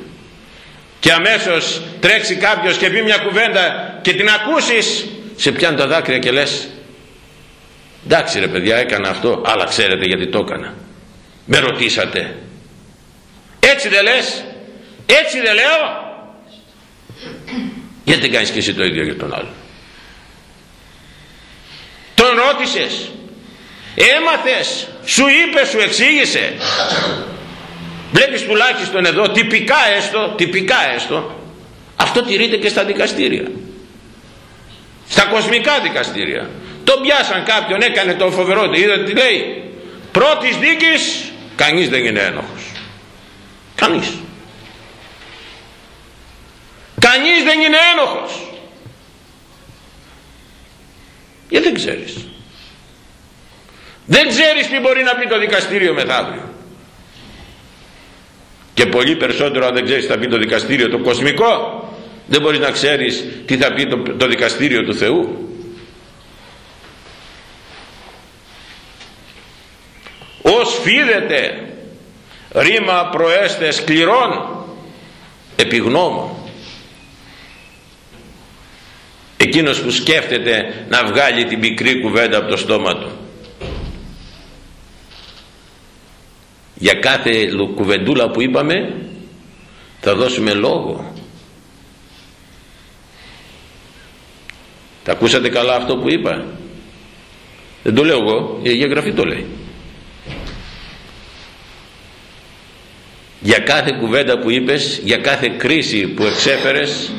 Και αμέσως τρέξει κάποιος και πει μια κουβέντα και την ακούσεις σε πιάνει τα δάκρυα και λες εντάξει ρε παιδιά έκανα αυτό αλλά ξέρετε γιατί το έκανα. Με ρωτήσατε. Έτσι δεν λες έτσι δεν λέω. Γιατί δεν κάνεις και εσύ το ίδιο για τον άλλο τον ρώτησες έμαθες σου είπε σου εξήγησε. Βλέπεις τουλάχιστον εδώ τυπικά έστω τυπικά έστω αυτό τηρείται και στα δικαστήρια. Στα κοσμικά δικαστήρια. Τον πιάσαν κάποιον έκανε το φοβερό είδατε τι λέει. Πρώτης δίκης κανείς δεν είναι ένοχος. Κανείς. Κανείς δεν είναι ένοχος. Γιατί δεν ξέρεις δεν ξέρεις τι μπορεί να πει το δικαστήριο μεθαύριο. Και πολύ περισσότερο αν δεν ξέρεις τι θα πει το δικαστήριο το κοσμικό, δεν μπορείς να ξέρεις τι θα πει το, το δικαστήριο του Θεού. Ως φίδεται ρήμα προέστε σκληρών επιγνώμων. Εκείνος που σκέφτεται να βγάλει την πικρή κουβέντα από το στόμα του. Για κάθε κουβεντούλα που είπαμε θα δώσουμε λόγο. Τα ακούσατε καλά αυτό που είπα; Δεν το λέω εγώ η Αγία Γραφή το λέει. Για κάθε κουβέντα που είπες για κάθε κρίση που εξέφερες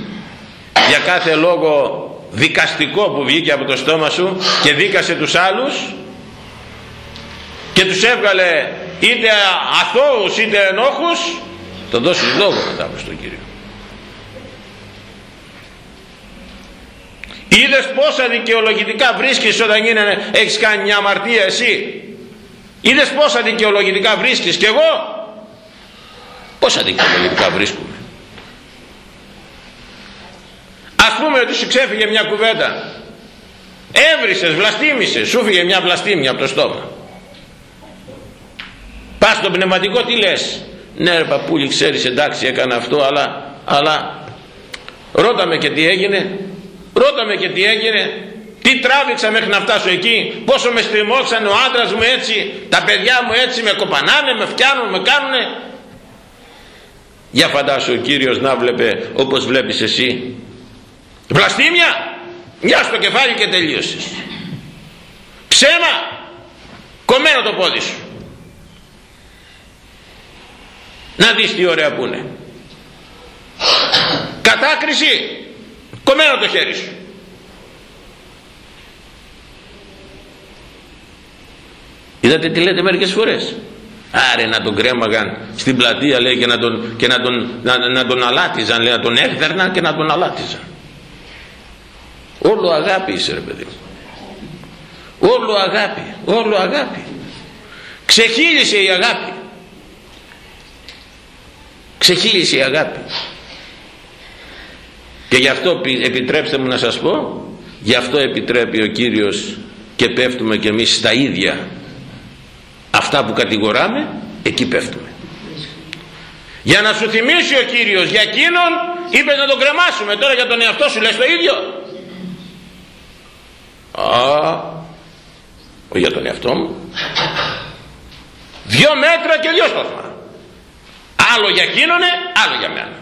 για κάθε λόγο δικαστικό που βγήκε από το στόμα σου και δίκασε τους άλλους και τους έβγαλε είτε αθώους είτε ενόχους το δώσει λόγο μετά προς τον Κύριο. Είδες πόσα δικαιολογητικά βρίσκεις όταν είναι, έχεις κάνει μια αμαρτία εσύ; Είδες πόσα δικαιολογητικά βρίσκεις και εγώ; Πόσα δικαιολογητικά βρίσκουμε ας πούμε ότι σου ξέφυγε μια κουβέντα. Έβρισες, βλαστήμησες σου φύγε μια βλαστήμια από το στόμα πας στο πνευματικό τι λες. Ναι ρε παππούλη ξέρεις εντάξει έκανα αυτό αλλά, αλλά ρώταμε και τι έγινε ρώταμε και τι έγινε τι τράβηξα μέχρι να φτάσω εκεί πόσο με στριμώξανε ο άντρας μου έτσι τα παιδιά μου έτσι με κοπανάνε με φτιάνουν με κάνουνε. Για φαντάσου ο Κύριος να βλέπε όπως βλέπεις εσύ. Βλαστήμια! Μια στο κεφάλι και τελείωσες. Ψέμα! Κομμένο το πόδι σου να δεις τι ωραία που είναι. Κατάκριση. Κομμένο το χέρι σου. Είδατε τι λέτε μερικές φορές; Άρε να τον κρέμαγαν στην πλατεία λέει και να τον, και να τον, να, να τον αλάτιζαν λέει να τον έφερναν και να τον αλάτιζαν. Όλο αγάπη είσαι ρε παιδί όλο αγάπη όλο αγάπη. Ξεχύλισε η αγάπη ξεχύλισε η αγάπη. Και γι' αυτό επιτρέψτε μου να σας πω γι' αυτό επιτρέπει ο Κύριος και πέφτουμε και εμείς στα ίδια. Αυτά που κατηγοράμε εκεί πέφτουμε. Για να σου θυμίσει ο Κύριος για εκείνον είπες να τον κρεμάσουμε. Τώρα για τον εαυτό σου λες το ίδιο. Α για τον εαυτό μου. Δυο μέτρα και δυο στόχμα άλλο για εκείνον άλλο για μένα.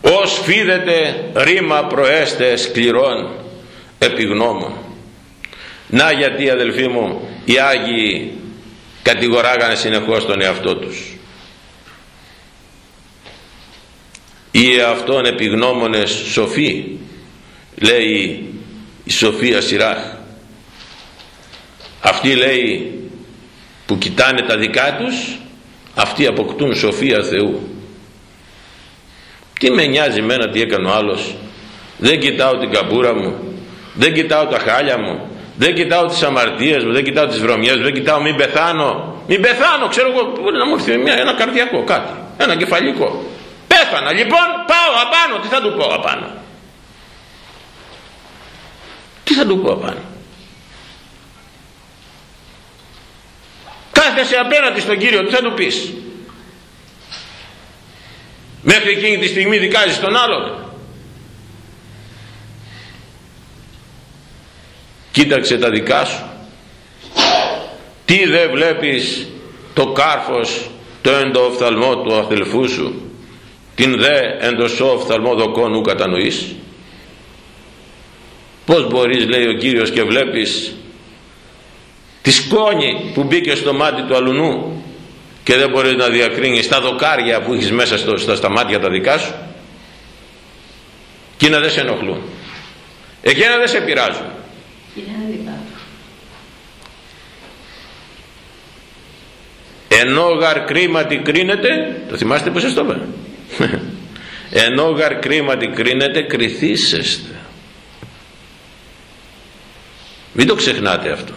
Ως φίδεται ρήμα προέστε σκληρών επιγνώμων να γιατί αδελφοί μου οι Άγιοι κατηγοράγανε συνεχώς τον εαυτό τους. Οι εαυτόν επιγνώμονες σοφοί λέει η Σοφία Σιράχ αυτοί λέει που κοιτάνε τα δικά τους αυτοί αποκτούν σοφία Θεού. Τι με νοιάζει εμένα τι έκανε ο άλλος. Δεν κοιτάω την καμπούρα μου δεν κοιτάω τα χάλια μου δεν κοιτάω τις αμαρτίες μου δεν κοιτάω τις βρωμιές μου δεν κοιτάω μην πεθάνω. Μην πεθάνω ξέρω εγώ μπορεί να μου έρθει μια, ένα καρδιακό κάτι ένα κεφαλικό. Πέθανα λοιπόν πάω απάνω. Τι θα του πω απάνω; Τι θα του πω απάνω; Κάθεσαι απέναντι στον Κύριο τι θα του πεις; Μέχρι εκείνη τη στιγμή δικάζεις τον άλλον. Κοίταξε τα δικά σου. Τι δεν βλέπεις το κάρφος το εντοφθαλμό του αδελφού σου την δε εντοσό οφθαλμό δοκόνου κατανοείς; Πως μπορείς λέει ο Κύριος και βλέπεις τη σκόνη που μπήκε στο μάτι του αλουνού και δεν μπορείς να διακρίνεις τα δοκάρια που έχεις μέσα στο, στα, στα μάτια τα δικά σου εκείνα δεν σε ενοχλούν. Εκείνα δεν σε πειράζουν. Ενώ γαρ κρίματι κρίνεται το θυμάστε πως σας το είπα. Ενώ γαρ κρίματι κρίνεται κρυθήσεστε μην το ξεχνάτε αυτό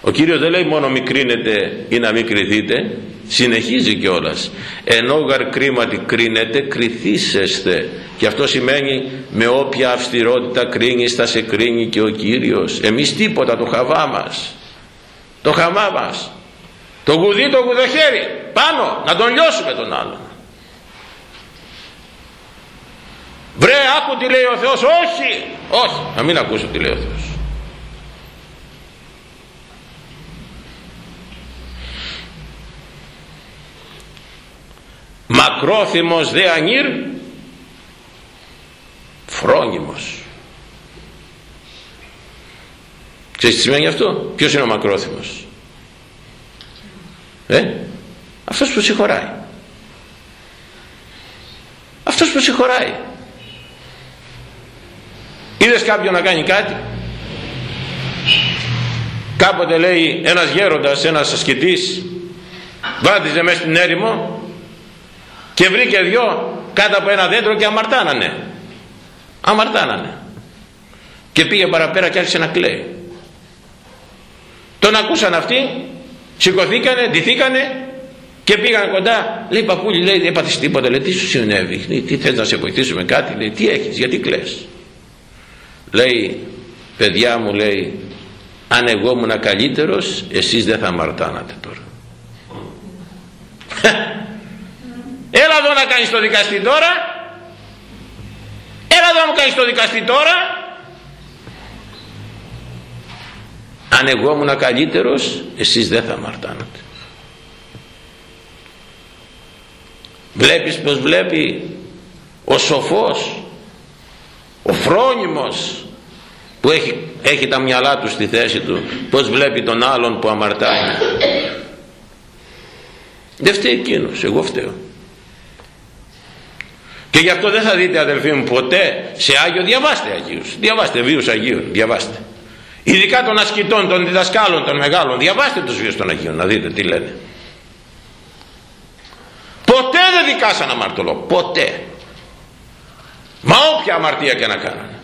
ο Κύριος δεν λέει μόνο μη κρίνετε ή να μην κριθείτε συνεχίζει κιόλας. ενώ γαρ κρίματι κρίνετε κριθήσεστε και αυτό σημαίνει με όποια αυστηρότητα κρίνεις θα σε κρίνει και ο Κύριος. Εμείς τίποτα το χαβά μας. Το χαμά μας. Το γουδί το γουδοχέρι. Πάνω να τον λιώσουμε τον άλλον. Βρε άκου τι λέει ο Θεός. Όχι όχι να μην ακούσω τι λέει ο Θεός μακρόθυμος δε ανήρ φρόνιμος. Ξέρεις τι σημαίνει αυτό; Ποιος είναι ο μακρόθυμος; Ε; Αυτός που συγχωράει. Αυτός που συγχωράει. Είδες κάποιον να κάνει κάτι; Κάποτε λέει ένας γέροντας ένας ασκητής βάδιζε μέσα στην έρημο και βρήκε δυο κάτω από ένα δέντρο και αμαρτάνανε. Αμαρτάνανε. Και πήγε παραπέρα και άρχισε να κλαίει. Τον ακούσαν αυτοί σηκωθήκανε, ντυθήκανε και πήγαν κοντά. Λέει παππούλη λέει δεν έπαθες τίποτα λέει τι σου συνέβη; Τι θες να σε βοηθήσουμε κάτι λέει τι έχεις γιατί κλαις; Λέει παιδιά μου λέει αν εγώ ήμουν καλύτερος εσείς δεν θα αμαρτάνατε τώρα έλα εδώ να κάνεις το δικαστή τώρα. Έλα εδώ να μου κάνεις το δικαστή τώρα. Αν εγώ ήμουν καλύτερος εσείς δεν θα αμαρτάνατε βλέπεις πως βλέπει ο σοφός ο φρόνιμος που έχει, έχει τα μυαλά του στη θέση του πως βλέπει τον άλλον που αμαρτάει δεν φταίει εκείνος εγώ φταίω και γι' αυτό δεν θα δείτε αδελφοί μου ποτέ σε Άγιο διαβάστε Αγίους. Διαβάστε βίους Αγίων διαβάστε. Ειδικά των ασκητών των διδασκάλων των μεγάλων διαβάστε τους βίους των Αγίων να δείτε τι λένε. Ποτέ δεν δικάσαν αμαρτωλό ποτέ. Μα όποια αμαρτία και να κάνανε.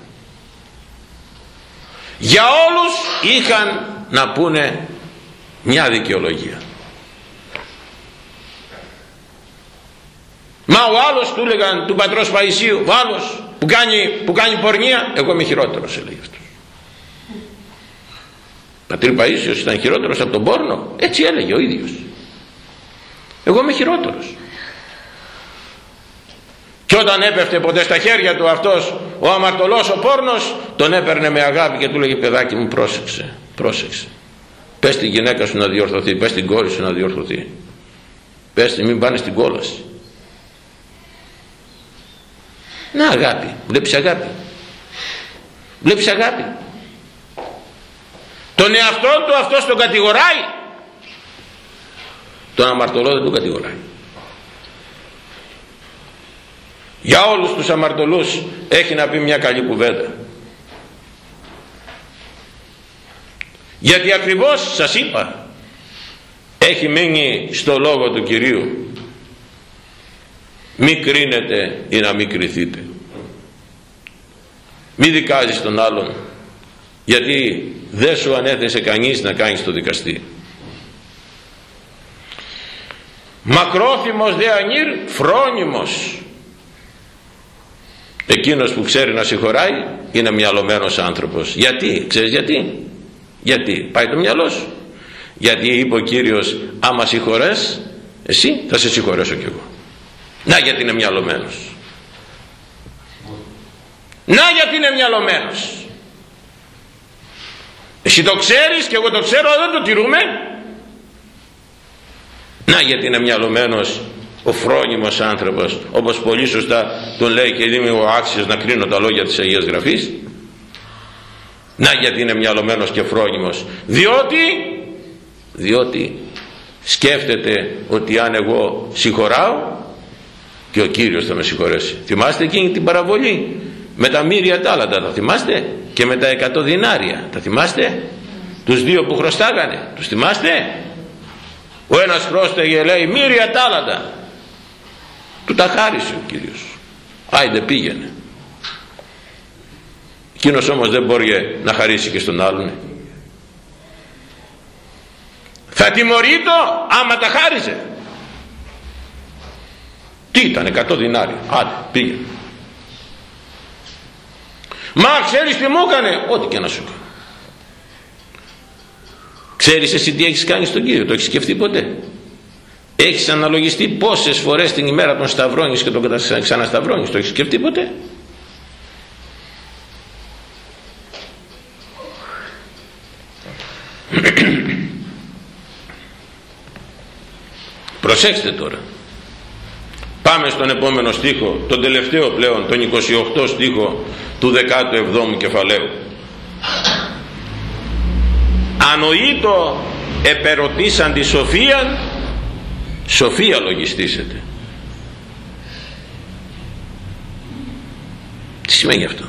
Για όλους είχαν να πούνε μια δικαιολογία μα ο άλλος του έλεγαν του πατρός Παϊσίου ο άλλος που κάνει, που κάνει πορνεία εγώ είμαι χειρότερος έλεγε αυτός. Πατήρ Παΐσιος ήταν χειρότερος από τον πόρνο έτσι έλεγε ο ίδιος. Εγώ είμαι χειρότερος. Και όταν έπεφτε ποτέ στα χέρια του αυτός ο αμαρτωλός ο πόρνος τον έπαιρνε με αγάπη και του λέγε παιδάκι μου πρόσεξε πρόσεξε. Πες τη γυναίκα σου να διορθωθεί πες την κόρη σου να διορθωθεί. Πες μην πάνε στην κόλαση να αγάπη. Βλέπεις αγάπη. Βλέπεις αγάπη. Τον εαυτό του αυτός τον κατηγοράει. Τον αμαρτωλό δεν τον κατηγοράει. Για όλους τους αμαρτωλούς έχει να πει μια καλή κουβέντα. Γιατί ακριβώς σας είπα έχει μείνει στο λόγο του Κυρίου μη κρίνετε ή να μην κριθείτε μη δικάζεις τον άλλον γιατί δεν σου ανέθεσε κανείς να κάνεις το δικαστή. Μακρόθυμος δε ανήρ φρόνιμος. Εκείνος που ξέρει να συγχωράει είναι μυαλωμένος άνθρωπος. Γιατί, ξέρεις γιατί; Γιατί, πάει το μυαλό σου. Γιατί είπε ο Κύριος άμα συγχωρές εσύ θα σε συγχωρέσω κι εγώ να γιατί είναι μυαλωμένος. Να γιατί είναι μυαλωμένος. Εσύ το ξέρεις και εγώ το ξέρω δεν το τηρούμε. Να γιατί είναι μυαλωμένος ο φρόνιμος άνθρωπος όπως πολύ σωστά τον λέει και είμαι ο άξιος να κρίνω τα λόγια της Αγίας Γραφής. Να γιατί είναι μυαλωμένος και φρόνιμος. Διότι διότι σκέφτεται ότι αν εγώ συγχωράω και ο Κύριος θα με συγχωρέσει. Θυμάστε εκείνη την παραβολή; Με τα μύρια τάλαντα τα θυμάστε; Και με τα εκατό δινάρια. Τα θυμάστε; Τους δύο που χρωστάγανε. Τους θυμάστε; Ο ένας χρώσταγε λέει μύρια τάλαντα του τα χάρισε ο Κύριος. Άιντε πήγαινε. Εκείνος όμως δεν μπορεί να χαρίσει και στον άλλον. Θα τιμωρεί το άμα τα χάρισε τι ήταν εκατό δινάρια. Άντε πήγαινε μα ξέρεις τι μου έκανε; Ό,τι και να σου έκανε ξέρεις εσύ τι έχεις κάνει στον Κύριο το έχεις σκεφτεί ποτέ; Έχεις αναλογιστεί πόσες φορές την ημέρα τον σταυρώνεις και τον ξανασταυρώνεις το έχεις σκεφτεί ποτέ; Προσέξτε τώρα πάμε στον επόμενο στίχο τον τελευταίο πλέον τον 28 στίχο του 17ου κεφαλαίου. Ανοήτο επερωτήσαν τη σοφία σοφία λογιστήσετε τι σημαίνει αυτό;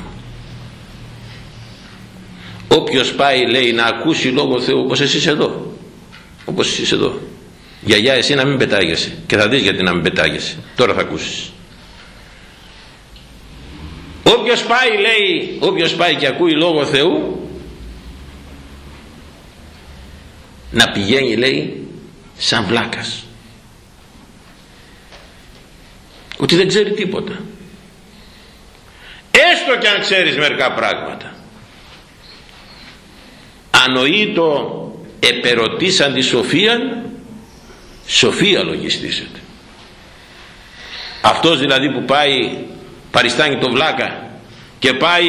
Όποιος πάει λέει να ακούσει λόγο Θεού όπως εσείς εδώ όπως εσείς εδώ γιαγιά εσύ να μην πετάγεσαι. Και θα δεις γιατί να μην πετάγεσαι. Τώρα θα ακούσεις. Όποιος πάει λέει όποιος πάει και ακούει λόγο Θεού να πηγαίνει λέει σαν βλάκας. Ότι δεν ξέρει τίποτα. Έστω και αν ξέρεις μερικά πράγματα. Ανοήτο επερωτήσαν τη σοφία σοφία λογιστήσεται. Αυτός δηλαδή που πάει παριστάνει το βλάκα και πάει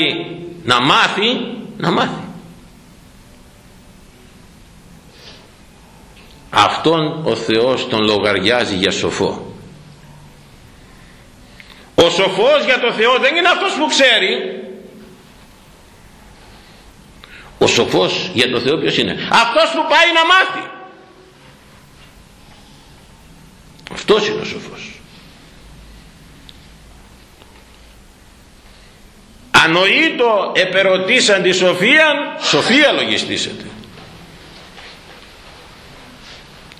να μάθει να μάθει. Αυτόν ο Θεός τον λογαριάζει για σοφό. Ο σοφός για το Θεό δεν είναι αυτός που ξέρει. Ο σοφός για το Θεό ποιος είναι; Αυτός που πάει να μάθει αυτός είναι ο σοφός. Ανοήτο επερωτήσαν τη σοφία σοφία λογιστήσετε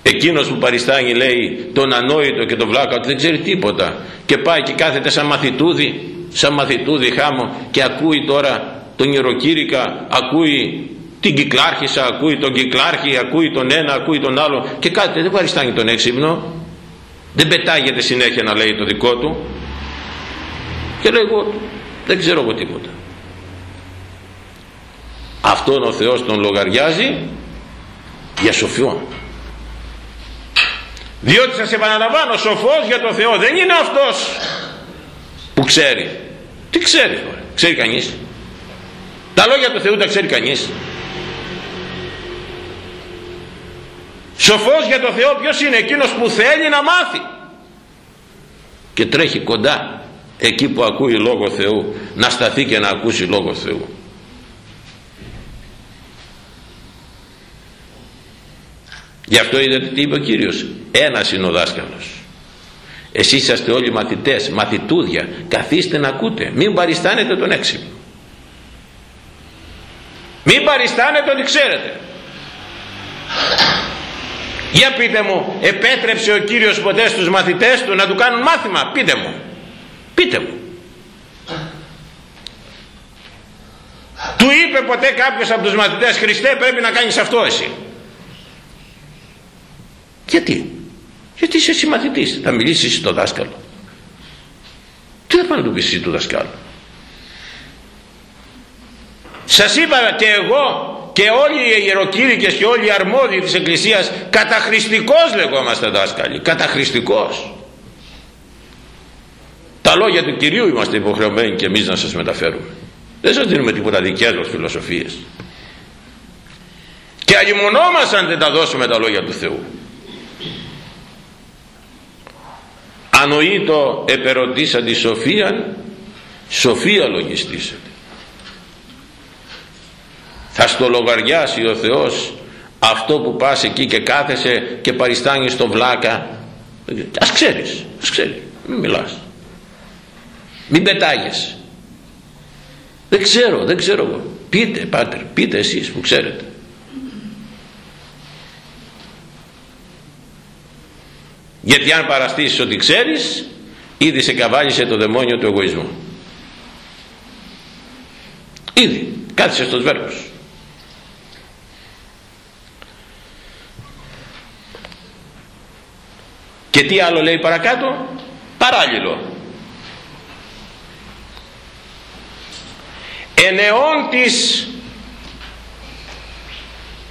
εκείνος που παριστάνει λέει τον ανόητο και τον βλάκα ότι δεν ξέρει τίποτα. Και πάει και κάθεται σαν μαθητούδι σαν μαθητούδι χάμω και ακούει τώρα τον ιεροκήρυκα ακούει την κυκλάρχησα ακούει τον κυκλάρχη ακούει τον ένα ακούει τον άλλο και κάθεται δεν παριστάνει τον έξυπνο δεν πετάγεται συνέχεια να λέει το δικό του. Και λέει εγώ δεν ξέρω εγώ τίποτα. Αυτόν ο Θεός τον λογαριάζει για σοφιόν. Διότι σας επαναλαμβάνω σοφός για το Θεό δεν είναι αυτός που ξέρει. Τι ξέρει τώρα ξέρει κανείς. Τα λόγια του Θεού τα ξέρει κανείς σοφός για το Θεό ποιος είναι εκείνος που θέλει να μάθει και τρέχει κοντά εκεί που ακούει Λόγο Θεού να σταθεί και να ακούσει Λόγο Θεού Γι' αυτό είδατε τι είπε ο Κύριος. Ένας είναι ο δάσκαλος. Εσείς είσαστε όλοι μαθητές, μαθητούδια. Καθίστε να ακούτε. Μην παριστάνετε τον έξυπνο. Μην παριστάνετε ότι ξέρετε. Για πείτε μου, επέτρεψε ο Κύριος ποτέ στους μαθητές του να του κάνουν μάθημα; Πείτε μου. Πείτε μου. Του είπε ποτέ κάποιος από τους μαθητές Χριστέ πρέπει να κάνεις αυτό εσύ. Γιατί; Γιατί είσαι συμμαθητής. Θα μιλήσεις στο δάσκαλο. Τι θα πάνε να του πεις εσύ του δασκάλου. Σας είπα και εγώ και όλοι οι ιεροκήρυκες και όλοι οι αρμόδιοι της Εκκλησίας καταχρηστικός λεγόμαστε δάσκαλοι. Καταχρηστικός. Τα λόγια του Κυρίου είμαστε υποχρεωμένοι και εμείς να σας μεταφέρουμε. Δεν σας δίνουμε τίποτα δικές μας φιλοσοφίες. Και αλλημονόμαστε αν δεν τα δώσουμε τα λόγια του Θεού. ανοήτο επερωτήσα τη σοφία σοφία λογιστήσετε θα στο λογαριάσει ο Θεός αυτό που πας εκεί και κάθεσαι και παριστάνεις στο βλάκα. Ας ξέρεις ας ξέρεις μην μιλάς. Μην πετάγεσαι δεν ξέρω δεν ξέρω εγώ. Πείτε πάτερ πείτε εσείς που ξέρετε. Γιατί αν παραστήσεις ότι ξέρεις ήδη σε καβάλισε το δαιμόνιο του εγωισμού. Ήδη κάθισε στο σβέρκος και τι άλλο λέει παρακάτω; Παράλληλο. Ενεών της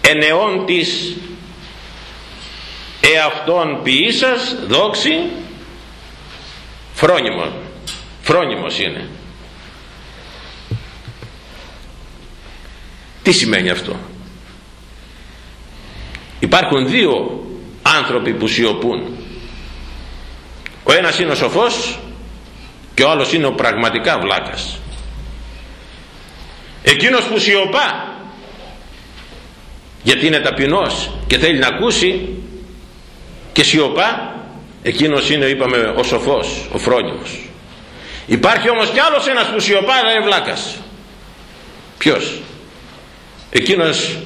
ενεών της εαυτόν ποιήσας δόξη φρόνιμο φρόνιμος είναι. Τι σημαίνει αυτό; Υπάρχουν δύο άνθρωποι που σιωπούν ο ένας είναι ο σοφός και ο άλλος είναι ο πραγματικά βλάκας. Εκείνος που σιωπά γιατί είναι ταπεινός και θέλει να ακούσει και σιωπά εκείνος είναι είπαμε ο σοφός ο φρόνιμος. Υπάρχει όμως κι άλλος ένας που σιωπά αλλά είναι βλάκας. Ποιος; Εκείνος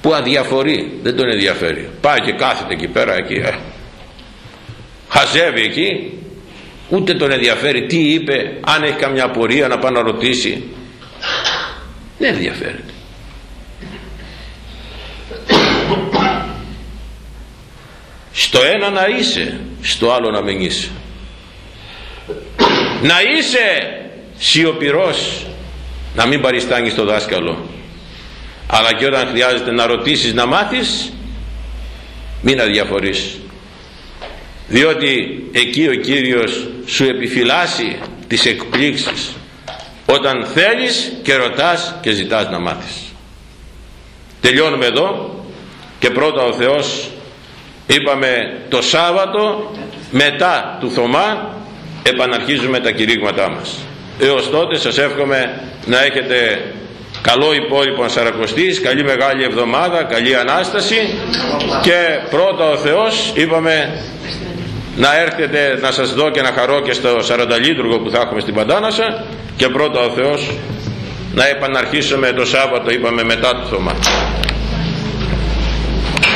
που αδιαφορεί δεν τον ενδιαφέρει. Πάει και κάθεται εκεί πέρα εκεί ε. Χαζεύει εκεί. Ούτε τον ενδιαφέρει τι είπε αν έχει καμιά πορεία να πάει να ρωτήσει. Δεν ενδιαφέρεται. Στο ένα να είσαι στο άλλο να μην είσαι. Να είσαι σιωπηρός να μην παριστάνεις το δάσκαλο. Αλλά και όταν χρειάζεται να ρωτήσεις να μάθεις μην αδιαφορείς διότι εκεί ο Κύριος σου επιφυλάσσει τις εκπλήξεις. Όταν θέλεις και ρωτάς και ζητάς να μάθεις. Τελειώνουμε εδώ και πρώτα ο Θεός είπαμε το Σάββατο μετά του Θωμά επαναρχίζουμε τα κηρύγματά μας. Έως τότε σας εύχομαι να έχετε καλό υπόλοιπο Σαρακοστής, καλή μεγάλη εβδομάδα, καλή Ανάσταση και πρώτα ο Θεός είπαμε να έρχεται να σας δω και να χαρώ και στο Σαρανταλίτουργο που θα έχουμε στην Παντάνασα και πρώτα ο Θεός να επαναρχίσουμε το Σάββατο είπαμε μετά το Θωμά.